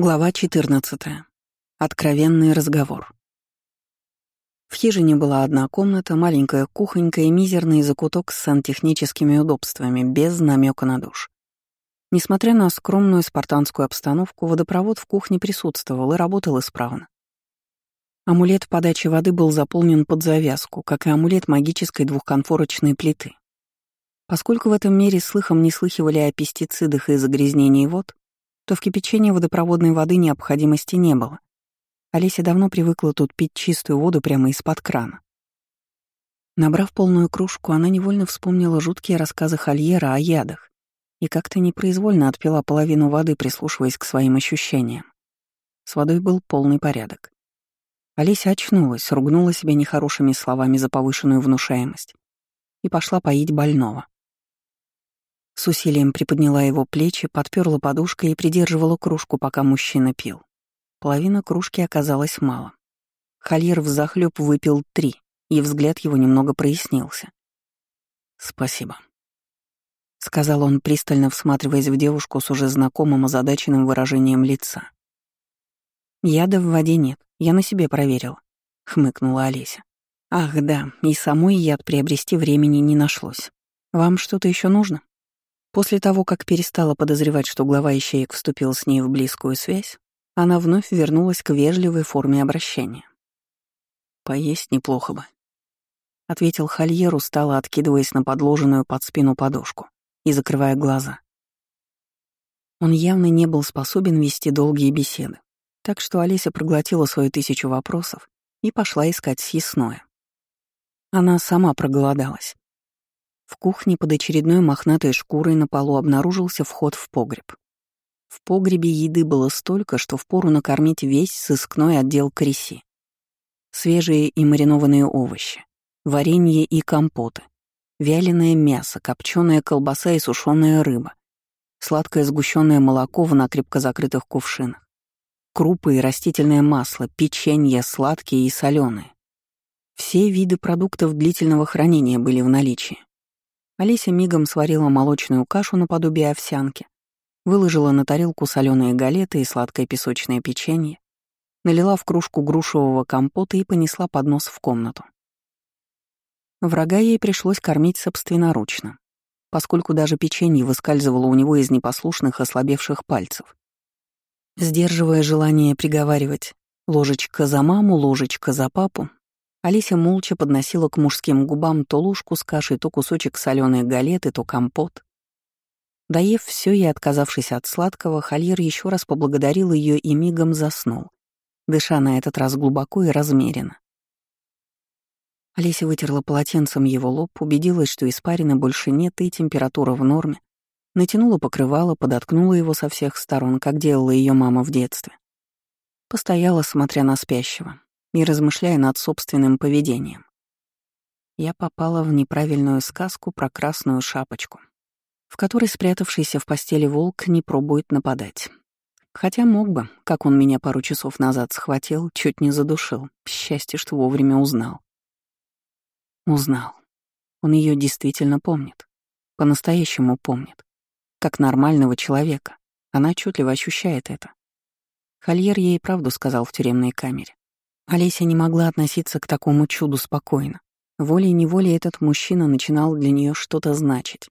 Глава 14. Откровенный разговор. В хижине была одна комната, маленькая кухонька и мизерный закуток с сантехническими удобствами, без намека на душ. Несмотря на скромную спартанскую обстановку, водопровод в кухне присутствовал и работал исправно. Амулет подачи воды был заполнен под завязку, как и амулет магической двухконфорочной плиты. Поскольку в этом мире слыхом не слыхивали о пестицидах и загрязнении вод, то в кипячении водопроводной воды необходимости не было. Олеся давно привыкла тут пить чистую воду прямо из-под крана. Набрав полную кружку, она невольно вспомнила жуткие рассказы Хольера о ядах и как-то непроизвольно отпила половину воды, прислушиваясь к своим ощущениям. С водой был полный порядок. Олеся очнулась, ругнула себя нехорошими словами за повышенную внушаемость и пошла поить больного. С усилием приподняла его плечи, подперла подушкой и придерживала кружку, пока мужчина пил. Половина кружки оказалась мало. Хольер взахлёб выпил три, и взгляд его немного прояснился. «Спасибо», — сказал он, пристально всматриваясь в девушку с уже знакомым озадаченным выражением лица. «Яда в воде нет, я на себе проверила», — хмыкнула Олеся. «Ах, да, и самой яд приобрести времени не нашлось. Вам что-то еще нужно?» После того, как перестала подозревать, что глава ищеек вступил с ней в близкую связь, она вновь вернулась к вежливой форме обращения. «Поесть неплохо бы», — ответил Хольер, устало откидываясь на подложенную под спину подушку и закрывая глаза. Он явно не был способен вести долгие беседы, так что Олеся проглотила свою тысячу вопросов и пошла искать съестное. Она сама проголодалась. В кухне под очередной мохнатой шкурой на полу обнаружился вход в погреб. В погребе еды было столько, что впору накормить весь сыскной отдел креси. Свежие и маринованные овощи, варенье и компоты, вяленое мясо, копченая колбаса и сушеная рыба, сладкое сгущенное молоко в накрепко закрытых кувшинах, крупы и растительное масло, печенье сладкие и соленые. Все виды продуктов длительного хранения были в наличии. Олеся мигом сварила молочную кашу наподобие овсянки, выложила на тарелку соленые галеты и сладкое песочное печенье, налила в кружку грушевого компота и понесла поднос в комнату. Врага ей пришлось кормить собственноручно, поскольку даже печенье выскальзывало у него из непослушных ослабевших пальцев. Сдерживая желание приговаривать «ложечка за маму, ложечка за папу», Алися молча подносила к мужским губам то ложку с кашей, то кусочек соленой галеты, то компот. Доев все и отказавшись от сладкого, Хольер еще раз поблагодарил ее и мигом заснул, дыша на этот раз глубоко и размеренно. Олеся вытерла полотенцем его лоб, убедилась, что испарины больше нет и температура в норме, натянула покрывало, подоткнула его со всех сторон, как делала ее мама в детстве. Постояла, смотря на спящего, и размышляя над собственным поведением. Я попала в неправильную сказку про красную шапочку, в которой спрятавшийся в постели волк не пробует нападать. Хотя мог бы, как он меня пару часов назад схватил, чуть не задушил. Счастье, что вовремя узнал. Узнал. Он ее действительно помнит. По-настоящему помнит. Как нормального человека. Она отчетливо ощущает это. Хольер ей правду сказал в тюремной камере. Олеся не могла относиться к такому чуду спокойно. Волей-неволей этот мужчина начинал для нее что-то значить.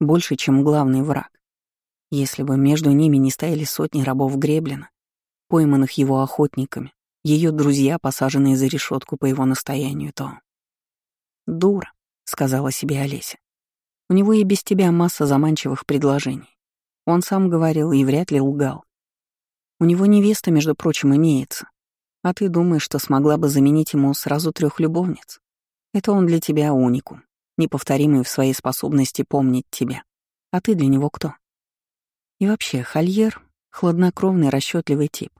Больше, чем главный враг. Если бы между ними не стояли сотни рабов Греблина, пойманных его охотниками, ее друзья, посаженные за решетку по его настоянию, то... «Дура», — сказала себе Олеся. «У него и без тебя масса заманчивых предложений. Он сам говорил и вряд ли лгал. У него невеста, между прочим, имеется. А ты думаешь, что смогла бы заменить ему сразу трех любовниц? Это он для тебя уникум, неповторимый в своей способности помнить тебя. А ты для него кто? И вообще, Хольер — хладнокровный, расчетливый тип.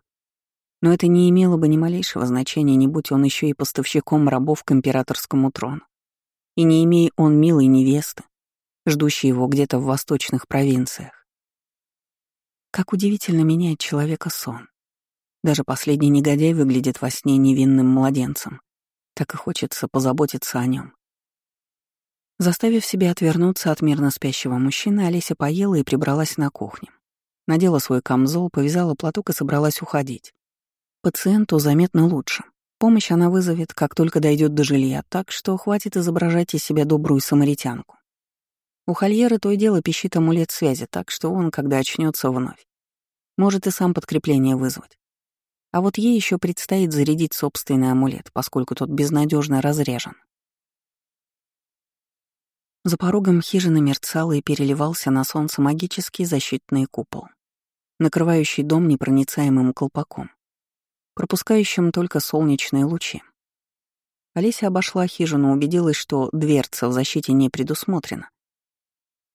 Но это не имело бы ни малейшего значения, не будь он еще и поставщиком рабов к императорскому трону. И не имея он милой невесты, ждущей его где-то в восточных провинциях. Как удивительно меняет человека сон. Даже последний негодяй выглядит во сне невинным младенцем. Так и хочется позаботиться о нем. Заставив себя отвернуться от мирно спящего мужчины, Олеся поела и прибралась на кухне. Надела свой камзол, повязала платок и собралась уходить. Пациенту заметно лучше. Помощь она вызовет, как только дойдет до жилья, так что хватит изображать из себя добрую самаритянку. У Хольера то и дело пищит амулет связи, так что он, когда очнется вновь, может и сам подкрепление вызвать. А вот ей еще предстоит зарядить собственный амулет, поскольку тот безнадежно разряжен. За порогом хижины мерцал и переливался на солнце магический защитный купол, накрывающий дом непроницаемым колпаком, пропускающим только солнечные лучи. Олеся обошла хижину, убедилась, что дверца в защите не предусмотрена.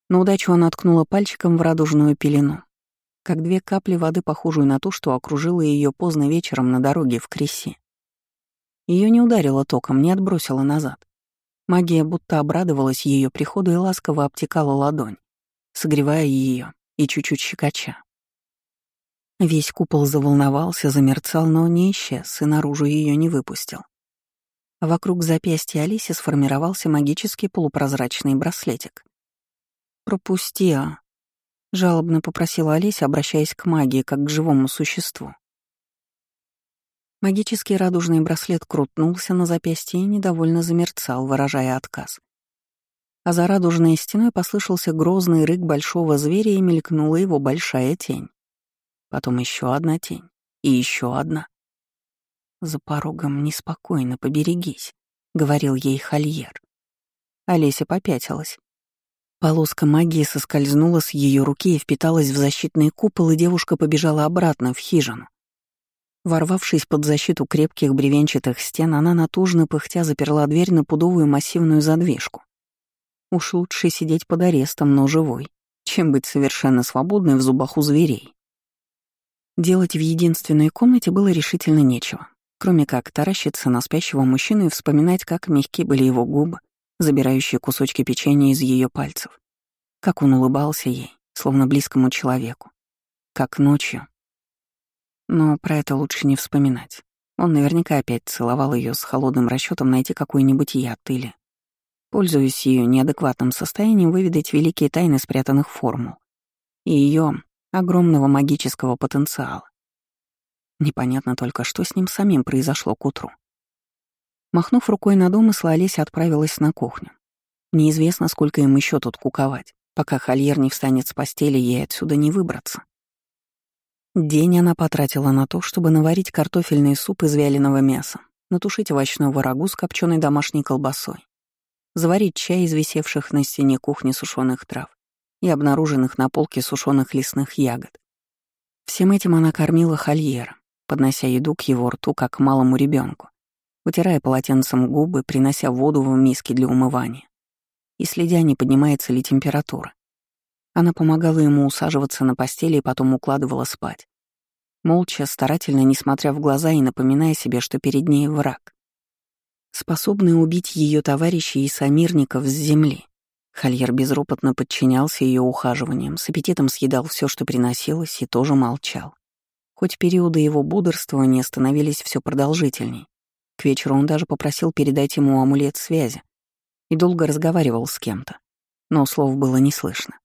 На удачу она ткнула пальчиком в радужную пелену, как две капли воды, похожую на ту, что окружила ее поздно вечером на дороге в Креси. Ее не ударило током, не отбросило назад. Магия будто обрадовалась ее приходу и ласково обтекала ладонь, согревая ее и чуть-чуть щекоча. Весь купол заволновался, замерцал, но не исчез и наружу ее не выпустил. Вокруг запястья Алиси сформировался магический полупрозрачный браслетик. «Пропусти, а!» — жалобно попросила Олеся, обращаясь к магии, как к живому существу. Магический радужный браслет крутнулся на запястье и недовольно замерцал, выражая отказ. А за радужной стеной послышался грозный рык большого зверя и мелькнула его большая тень. Потом еще одна тень и еще одна. «За порогом неспокойно, поберегись», — говорил ей Хольер. Олеся попятилась. Полоска магии соскользнула с ее руки и впиталась в защитный купол, и девушка побежала обратно в хижину. Ворвавшись под защиту крепких бревенчатых стен, она натужно пыхтя заперла дверь на пудовую массивную задвижку. Уж лучше сидеть под арестом, но живой, чем быть совершенно свободной в зубах у зверей. Делать в единственной комнате было решительно нечего, кроме как таращиться на спящего мужчину и вспоминать, как мягки были его губы, забирающие кусочки печенья из ее пальцев, как он улыбался ей, словно близкому человеку, как ночью, но про это лучше не вспоминать. Он наверняка опять целовал ее с холодным расчетом найти какой-нибудь яд или, пользуясь ее неадекватным состоянием, выведать великие тайны спрятанных формул и ее огромного магического потенциала. Непонятно только, что с ним самим произошло к утру. Махнув рукой на домысла, Олеся отправилась на кухню. Неизвестно, сколько им еще тут куковать, пока Хольер не встанет с постели, ей отсюда не выбраться. День она потратила на то, чтобы наварить картофельный суп из вяленого мяса, натушить овощного рагу с копченой домашней колбасой, заварить чай из висевших на стене кухни сушеных трав и обнаруженных на полке сушеных лесных ягод. Всем этим она кормила Хольера, поднося еду к его рту, как малому ребенку, вытирая полотенцем губы, принося воду в миски для умывания и следя, не поднимается ли температура. Она помогала ему усаживаться на постели и потом укладывала спать. Молча, старательно, не смотря в глаза и напоминая себе, что перед ней враг. Способный убить ее товарищей и сомирников с земли. Хольер безропотно подчинялся ее ухаживаниям, с аппетитом съедал все, что приносилось, и тоже молчал. Хоть периоды его бодрствования становились все продолжительней. Вечеру он даже попросил передать ему амулет связи и долго разговаривал с кем-то, но слов было не слышно.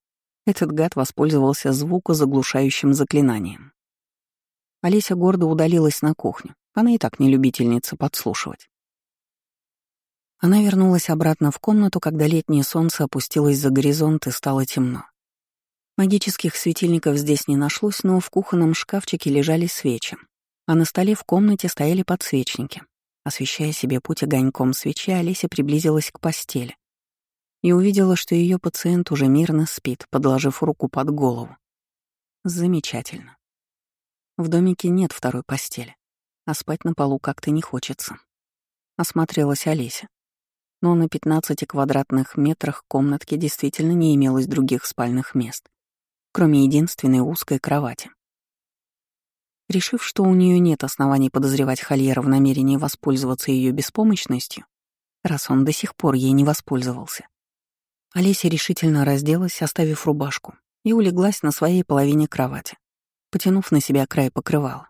Этот гад воспользовался звукозаглушающим заклинанием. Олеся гордо удалилась на кухню. Она и так не любительница подслушивать. Она вернулась обратно в комнату, когда летнее солнце опустилось за горизонт и стало темно. Магических светильников здесь не нашлось, но в кухонном шкафчике лежали свечи, а на столе в комнате стояли подсвечники. Освещая себе путь огоньком свечи, Олеся приблизилась к постели и увидела, что ее пациент уже мирно спит, подложив руку под голову. Замечательно. В домике нет второй постели, а спать на полу как-то не хочется. Осмотрелась Олеся. Но на 15 квадратных метрах комнатки действительно не имелось других спальных мест, кроме единственной узкой кровати. Решив, что у нее нет оснований подозревать Хольера в намерении воспользоваться ее беспомощностью, раз он до сих пор ей не воспользовался, Олеся решительно разделась, оставив рубашку, и улеглась на своей половине кровати, потянув на себя край покрывала.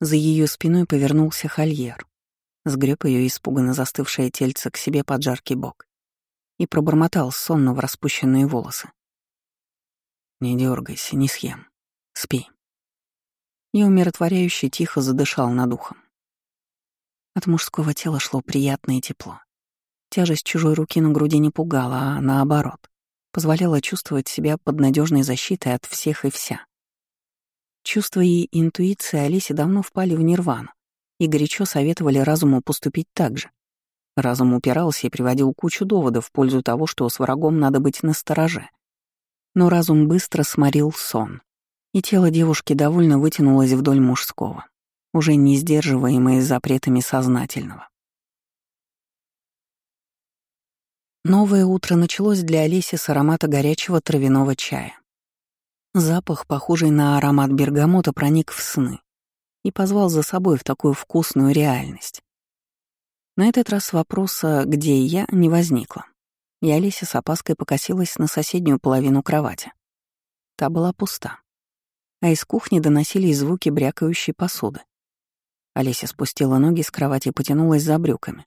За ее спиной повернулся Хольер, сгреб ее испуганно застывшее тельце к себе под жаркий бок и пробормотал сонно в распущенные волосы. «Не дергайся, не съем. Спи». И умиротворяюще тихо задышал над ухом. От мужского тела шло приятное тепло. Тяжесть чужой руки на груди не пугала, а наоборот, позволяла чувствовать себя под надежной защитой от всех и вся. Чувства и интуиция Алисе давно впали в нирвану и горячо советовали разуму поступить так же. Разум упирался и приводил кучу доводов в пользу того, что с врагом надо быть настороже. Но разум быстро сморил сон, и тело девушки довольно вытянулось вдоль мужского уже не сдерживаемые запретами сознательного. Новое утро началось для Олеси с аромата горячего травяного чая. Запах, похожий на аромат бергамота, проник в сны и позвал за собой в такую вкусную реальность. На этот раз вопроса «где я?» не возникло, и Олеся с опаской покосилась на соседнюю половину кровати. Та была пуста, а из кухни доносились звуки брякающей посуды. Олеся спустила ноги с кровати и потянулась за брюками,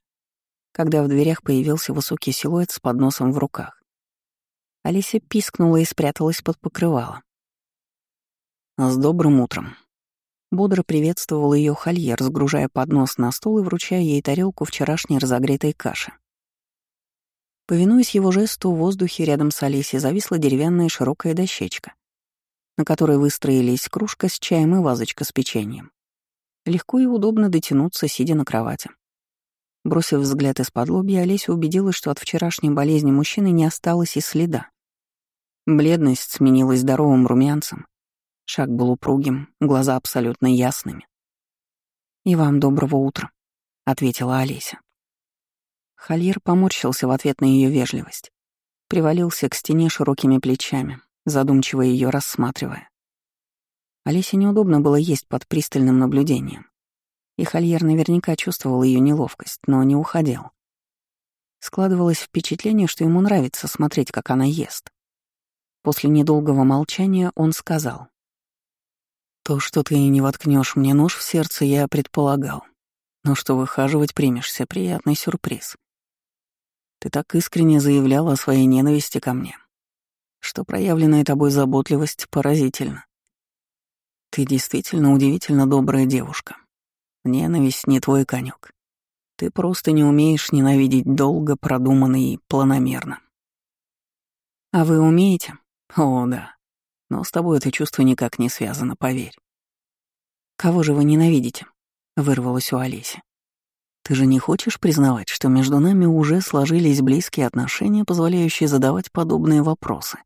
когда в дверях появился высокий силуэт с подносом в руках. Олеся пискнула и спряталась под покрывало. «С добрым утром!» Бодро приветствовал ее хольер, сгружая поднос на стол и вручая ей тарелку вчерашней разогретой каши. Повинуясь его жесту, в воздухе рядом с Олесей зависла деревянная широкая дощечка, на которой выстроились кружка с чаем и вазочка с печеньем. Легко и удобно дотянуться, сидя на кровати. Бросив взгляд из-под лобья, Олеся убедилась, что от вчерашней болезни мужчины не осталось и следа. Бледность сменилась здоровым румянцем. Шаг был упругим, глаза абсолютно ясными. «И вам доброго утра», — ответила Олеся. Хольер поморщился в ответ на ее вежливость. Привалился к стене широкими плечами, задумчиво ее рассматривая. Олесе неудобно было есть под пристальным наблюдением. И Хольер наверняка чувствовал ее неловкость, но не уходил. Складывалось впечатление, что ему нравится смотреть, как она ест. После недолгого молчания он сказал. «То, что ты не воткнешь мне нож в сердце, я предполагал. Но что выхаживать примешься, приятный сюрприз. Ты так искренне заявляла о своей ненависти ко мне, что проявленная тобой заботливость поразительна. Ты действительно удивительно добрая девушка. Ненависть не твой конек. Ты просто не умеешь ненавидеть долго, продуманно и планомерно. А вы умеете? О, да. Но с тобой это чувство никак не связано, поверь. Кого же вы ненавидите? Вырвалось у Олеси. Ты же не хочешь признавать, что между нами уже сложились близкие отношения, позволяющие задавать подобные вопросы?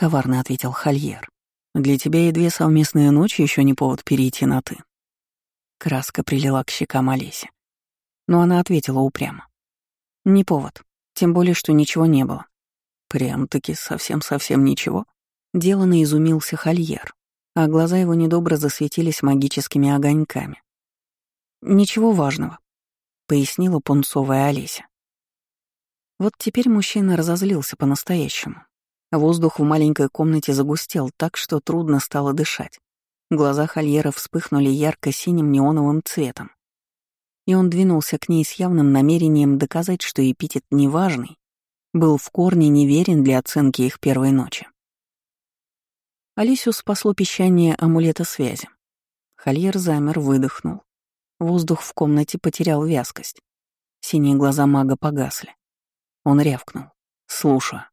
Коварно ответил Хольер. Для тебя и две совместные ночи еще не повод перейти на «ты». Краска прилила к щекам Олеси. Но она ответила упрямо. «Не повод. Тем более, что ничего не было». «Прям-таки совсем-совсем ничего?» Делано изумился Хольер, а глаза его недобро засветились магическими огоньками. «Ничего важного», — пояснила пунцовая Олеся. Вот теперь мужчина разозлился по-настоящему. Воздух в маленькой комнате загустел так, что трудно стало дышать. Глаза Хольера вспыхнули ярко-синим неоновым цветом. И он двинулся к ней с явным намерением доказать, что эпитет неважный, был в корне неверен для оценки их первой ночи. Алисию спасло пищание амулета связи. Хольер замер, выдохнул. Воздух в комнате потерял вязкость. Синие глаза мага погасли. Он рявкнул. «Слушаю»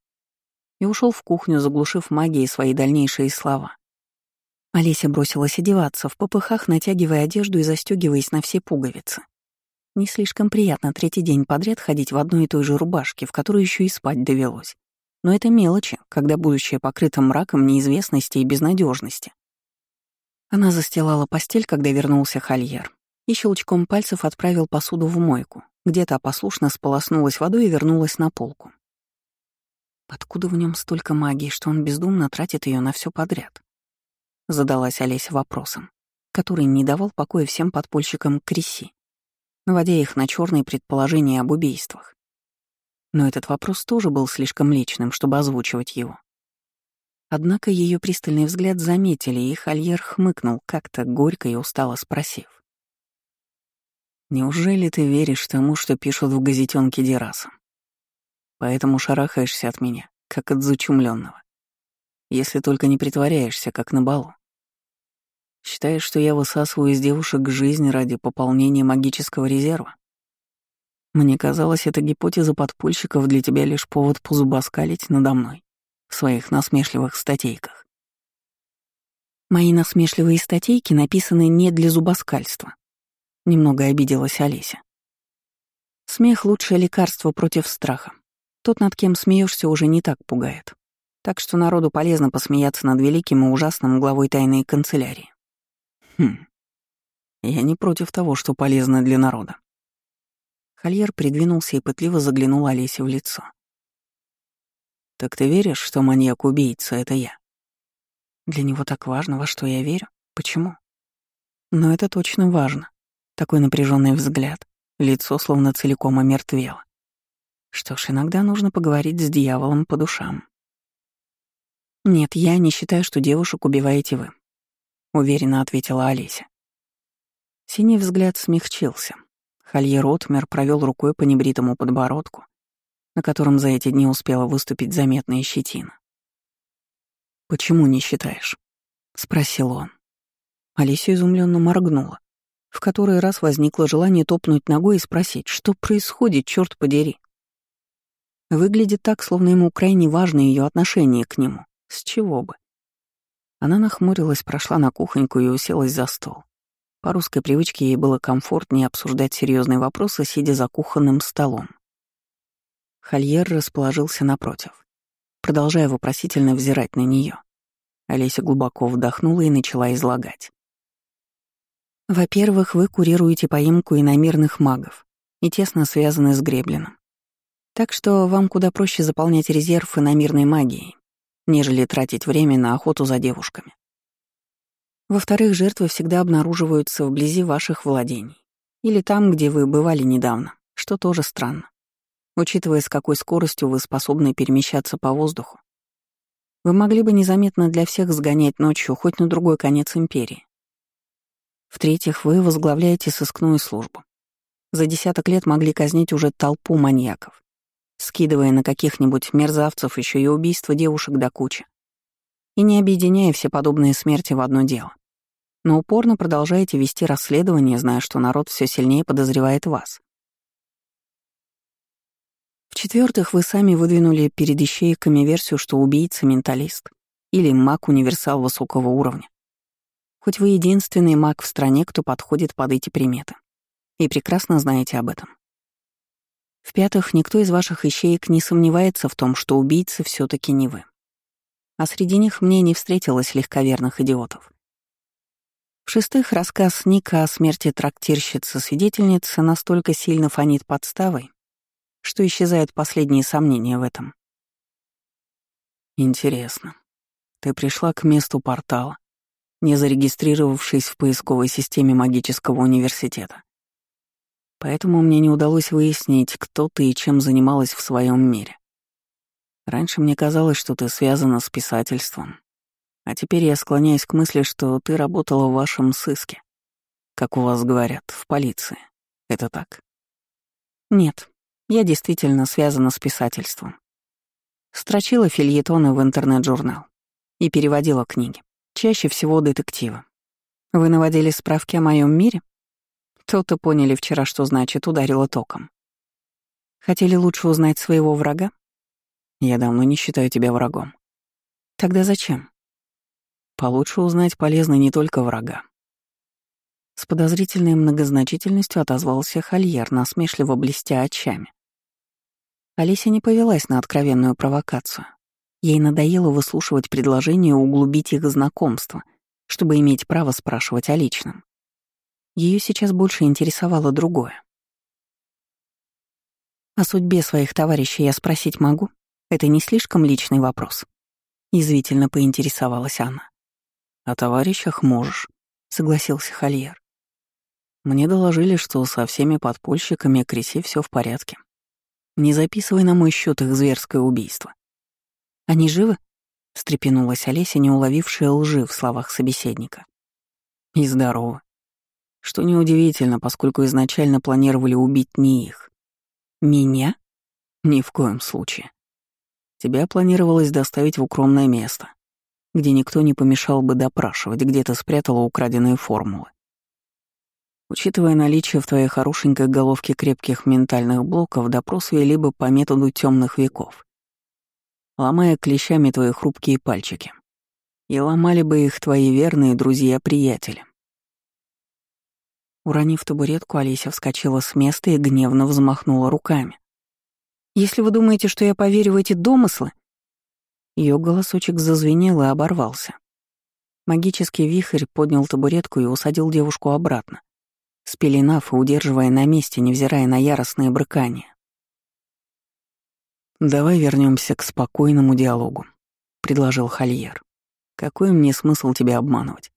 и ушел в кухню, заглушив магией свои дальнейшие слова. Олеся бросилась одеваться, в попыхах натягивая одежду и застегиваясь на все пуговицы. Не слишком приятно третий день подряд ходить в одной и той же рубашке, в которой еще и спать довелось. Но это мелочи, когда будущее покрыто мраком неизвестности и безнадежности. Она застилала постель, когда вернулся Хольер, и щелчком пальцев отправил посуду в мойку, где-то послушно сполоснулась водой и вернулась на полку. Откуда в нем столько магии, что он бездумно тратит ее на все подряд? Задалась Олеся вопросом, который не давал покоя всем подпольщикам Креси, наводя их на черные предположения об убийствах. Но этот вопрос тоже был слишком личным, чтобы озвучивать его. Однако ее пристальный взгляд заметили, и Хольер хмыкнул, как-то горько и устало спросив. «Неужели ты веришь тому, что пишут в газетенке Дераса?» Поэтому шарахаешься от меня, как от зачумленного. Если только не притворяешься, как на балу, Считаешь, что я высасываю из девушек жизнь ради пополнения магического резерва? Мне казалось, эта гипотеза подпольщиков для тебя лишь повод позубоскалить надо мной в своих насмешливых статейках. Мои насмешливые статейки написаны не для зубоскальства. Немного обиделась Олеся. Смех — лучшее лекарство против страха. Тот, над кем смеешься, уже не так пугает. Так что народу полезно посмеяться над великим и ужасным главой тайной канцелярии. Хм. Я не против того, что полезно для народа. Хольер придвинулся и пытливо заглянул Олесе в лицо. «Так ты веришь, что маньяк-убийца — это я?» Для него так важно, во что я верю. Почему? Но это точно важно. Такой напряженный взгляд, лицо словно целиком омертвело. Что ж, иногда нужно поговорить с дьяволом по душам. «Нет, я не считаю, что девушек убиваете вы», — уверенно ответила Олеся. Синий взгляд смягчился. Хольер Отмер провел рукой по небритому подбородку, на котором за эти дни успела выступить заметная щетина. «Почему не считаешь?» — спросил он. Олеся изумленно моргнула. В который раз возникло желание топнуть ногой и спросить, что происходит, черт подери. Выглядит так, словно ему крайне важно ее отношение к нему. С чего бы? Она нахмурилась, прошла на кухоньку и уселась за стол. По русской привычке ей было комфортнее обсуждать серьезные вопросы, сидя за кухонным столом. Хольер расположился напротив, продолжая вопросительно взирать на нее. Олеся глубоко вдохнула и начала излагать. «Во-первых, вы курируете поимку иномирных магов и тесно связаны с Греблином. Так что вам куда проще заполнять резерв иномирной магией, нежели тратить время на охоту за девушками. Во-вторых, жертвы всегда обнаруживаются вблизи ваших владений или там, где вы бывали недавно, что тоже странно, учитывая, с какой скоростью вы способны перемещаться по воздуху. Вы могли бы незаметно для всех сгонять ночью хоть на другой конец империи. В-третьих, вы возглавляете сыскную службу. За десяток лет могли казнить уже толпу маньяков, скидывая на каких-нибудь мерзавцев еще и убийство девушек до кучи. И не объединяя все подобные смерти в одно дело. Но упорно продолжаете вести расследование, зная, что народ все сильнее подозревает вас. В-четвертых, вы сами выдвинули перед ищейками версию, что убийца — менталист или маг-универсал высокого уровня. Хоть вы единственный маг в стране, кто подходит под эти приметы. И прекрасно знаете об этом. В-пятых, никто из ваших ищеек не сомневается в том, что убийцы все таки не вы. А среди них мне не встретилось легковерных идиотов. В-шестых, рассказ Ника о смерти трактирщицы-свидетельницы настолько сильно фонит подставой, что исчезают последние сомнения в этом. Интересно. Ты пришла к месту портала, не зарегистрировавшись в поисковой системе магического университета. Поэтому мне не удалось выяснить, кто ты и чем занималась в своем мире. Раньше мне казалось, что ты связана с писательством, а теперь я склоняюсь к мысли, что ты работала в вашем сыске. Как у вас говорят, в полиции. Это так? Нет, я действительно связана с писательством. Строчила фильетоны в интернет-журнал и переводила книги. Чаще всего детективы. Вы наводили справки о моем мире? То-то поняли вчера, что значит ударило током. Хотели лучше узнать своего врага? Я давно не считаю тебя врагом. Тогда зачем? Получше узнать полезно не только врага. С подозрительной многозначительностью отозвался Хольер, насмешливо блестя очами. Олеся не повелась на откровенную провокацию. Ей надоело выслушивать предложение углубить их знакомство, чтобы иметь право спрашивать о личном. Ее сейчас больше интересовало другое. О судьбе своих товарищей я спросить могу? Это не слишком личный вопрос. Язвительно поинтересовалась она. О товарищах можешь, согласился Хольер. Мне доложили, что со всеми подпольщиками Креси все в порядке. Не записывай на мой счет их зверское убийство. Они живы? встрепенулась Олеся, не уловившая лжи в словах собеседника. И здорово что неудивительно, поскольку изначально планировали убить не их. Меня? Ни в коем случае. Тебя планировалось доставить в укромное место, где никто не помешал бы допрашивать, где ты спрятала украденные формулы. Учитывая наличие в твоей хорошенькой головке крепких ментальных блоков, допрос вели бы по методу темных веков, ломая клещами твои хрупкие пальчики. И ломали бы их твои верные друзья-приятели. Уронив табуретку, Олеся вскочила с места и гневно взмахнула руками. «Если вы думаете, что я поверю в эти домыслы...» Ее голосочек зазвенел и оборвался. Магический вихрь поднял табуретку и усадил девушку обратно, спеленав и удерживая на месте, невзирая на яростное брыкание. «Давай вернемся к спокойному диалогу», — предложил Хольер. «Какой мне смысл тебя обманывать?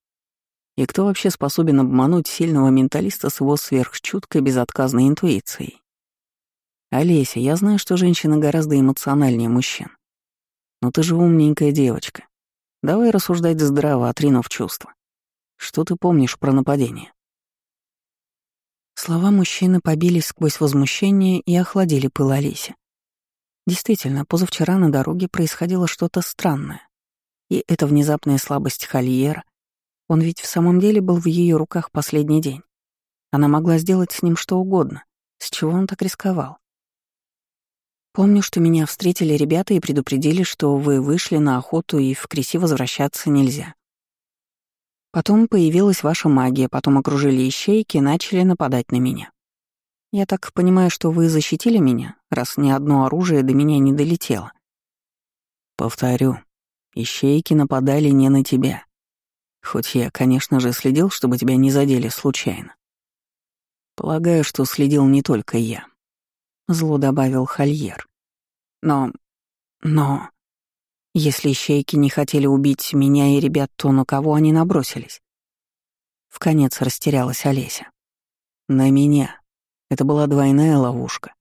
И кто вообще способен обмануть сильного менталиста с его сверхчуткой безотказной интуицией? Олеся, я знаю, что женщина гораздо эмоциональнее мужчин. Но ты же умненькая девочка. Давай рассуждать здраво, отринув чувства. Что ты помнишь про нападение? Слова мужчины побили сквозь возмущение и охладили пыл Олеси. Действительно, позавчера на дороге происходило что-то странное. И эта внезапная слабость Хольера, он ведь в самом деле был в ее руках последний день. Она могла сделать с ним что угодно. С чего он так рисковал? Помню, что меня встретили ребята и предупредили, что вы вышли на охоту и в Креси возвращаться нельзя. Потом появилась ваша магия, потом окружили ищейки и начали нападать на меня. Я так понимаю, что вы защитили меня, раз ни одно оружие до меня не долетело. Повторю, ищейки нападали не на тебя. Хоть я, конечно же, следил, чтобы тебя не задели случайно. Полагаю, что следил не только я. Зло добавил Хольер. Но... но... Если ищейки не хотели убить меня и ребят, то на кого они набросились? В конец растерялась Олеся. На меня. Это была двойная ловушка.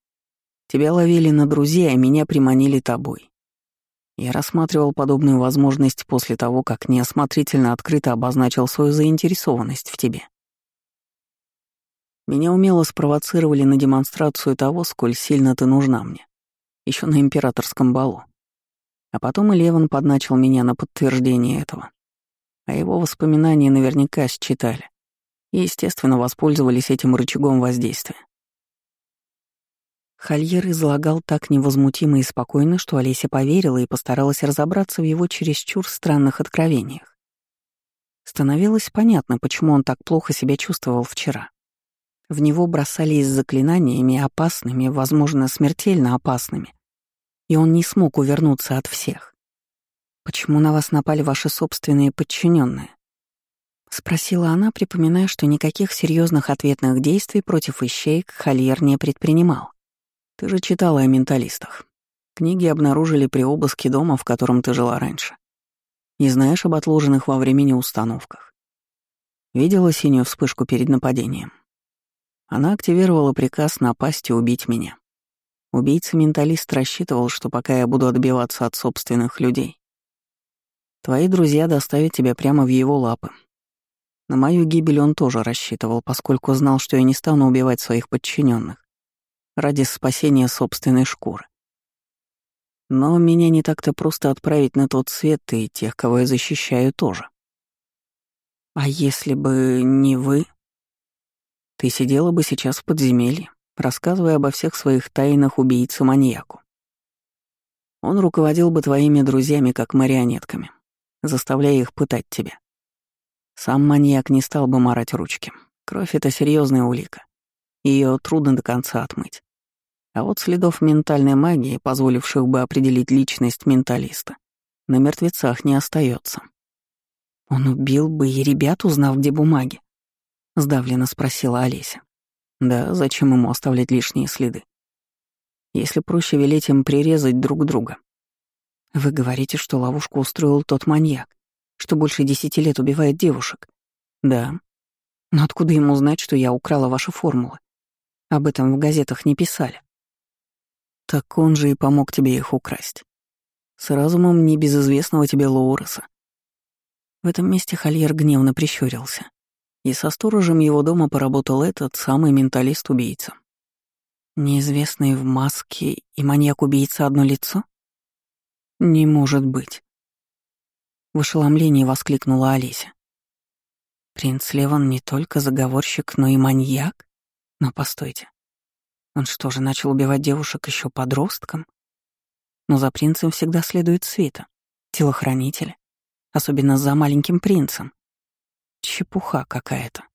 Тебя ловили на друзей, а меня приманили тобой. Я рассматривал подобную возможность после того, как неосмотрительно открыто обозначил свою заинтересованность в тебе. Меня умело спровоцировали на демонстрацию того, сколь сильно ты нужна мне. Еще на императорском балу. А потом и Леван подначил меня на подтверждение этого. А его воспоминания наверняка считали. И, естественно, воспользовались этим рычагом воздействия. Хольер излагал так невозмутимо и спокойно, что Олеся поверила и постаралась разобраться в его чересчур странных откровениях. Становилось понятно, почему он так плохо себя чувствовал вчера. В него бросались заклинаниями опасными, возможно, смертельно опасными, и он не смог увернуться от всех. «Почему на вас напали ваши собственные подчиненные? спросила она, припоминая, что никаких серьезных ответных действий против ищейк Хольер не предпринимал. «Ты же читала о менталистах. Книги обнаружили при обыске дома, в котором ты жила раньше. Не знаешь об отложенных во времени установках. Видела синюю вспышку перед нападением. Она активировала приказ напасть и убить меня. Убийца-менталист рассчитывал, что пока я буду отбиваться от собственных людей, твои друзья доставят тебя прямо в его лапы. На мою гибель он тоже рассчитывал, поскольку знал, что я не стану убивать своих подчиненных ради спасения собственной шкуры. Но меня не так-то просто отправить на тот свет, и тех, кого я защищаю, тоже. А если бы не вы, ты сидела бы сейчас в подземелье, рассказывая обо всех своих тайнах убийце-маньяку. Он руководил бы твоими друзьями как марионетками, заставляя их пытать тебя. Сам маньяк не стал бы марать ручки. Кровь — это серьезная улика. Ее трудно до конца отмыть. А вот следов ментальной магии, позволивших бы определить личность менталиста, на мертвецах не остается. Он убил бы и ребят, узнав, где бумаги. — сдавленно спросила Олеся. «Да, зачем ему оставлять лишние следы? Если проще велеть им прирезать друг друга. Вы говорите, что ловушку устроил тот маньяк, что больше десяти лет убивает девушек. Да. Но откуда ему знать, что я украла ваши формулы? Об этом в газетах не писали. Так он же и помог тебе их украсть. С разумом небезызвестного тебе Лоуреса. В этом месте Хольер гневно прищурился. И со сторожем его дома поработал этот самый менталист-убийца. Неизвестный в маске и маньяк-убийца одно лицо? Не может быть. В ошеломлении воскликнула Олеся. Принц Леван не только заговорщик, но и маньяк? Но постойте. Он что же, начал убивать девушек еще подростком? Но за принцем всегда следует свита, телохранители, особенно за маленьким принцем. Чепуха какая-то.